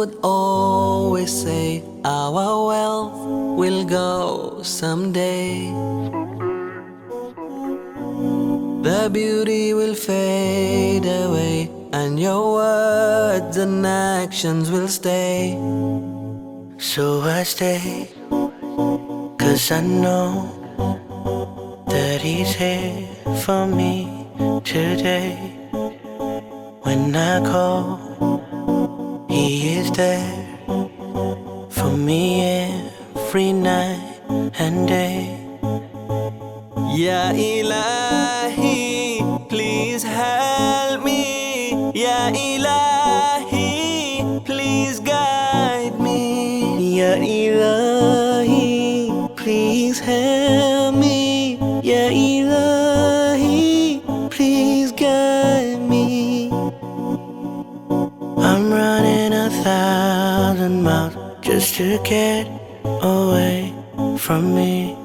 would always say our wealth will go someday. The beauty will fade away, and your words and actions will stay. So I stay, cause I know that he's here for me today. When I call, he is there for me every night and day. Ya Ilahi, please help me. Ya Ilahi, please guide me. Ya Ilahi, miles just to get away from me.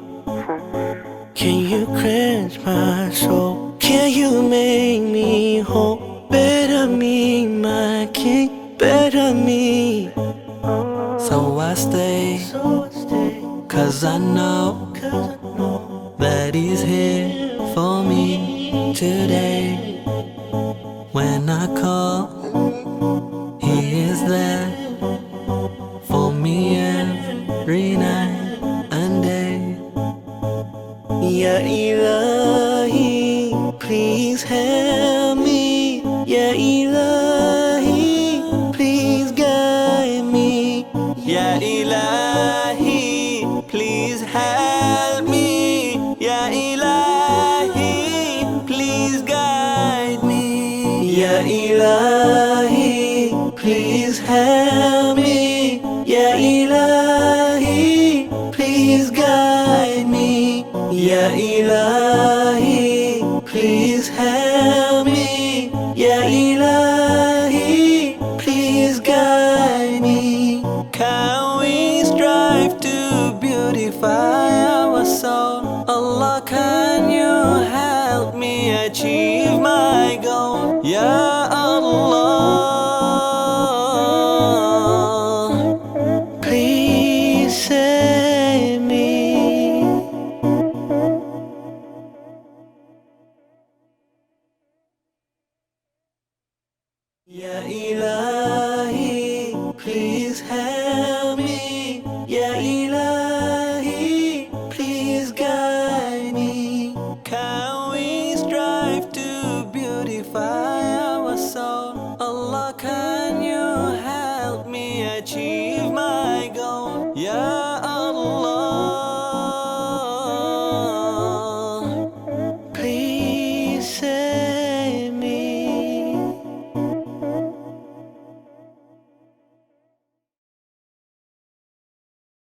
Can you cleanse my soul? Can you make me whole? Better me, my king, better me. So I stay, cause I know that he's here for me today. Ya Ilahi, please help me. Ya Ilahi, please guide me. Ya Ilahi, please help me. Ya Ilahi, please guide me. Ya Ilahi, please help me. Ya Ilahi, please guide me. Ya Ilahi, please help me. Ya Ilahi, please guide me. Can we strive to beautify our soul? Allah, can you help me achieve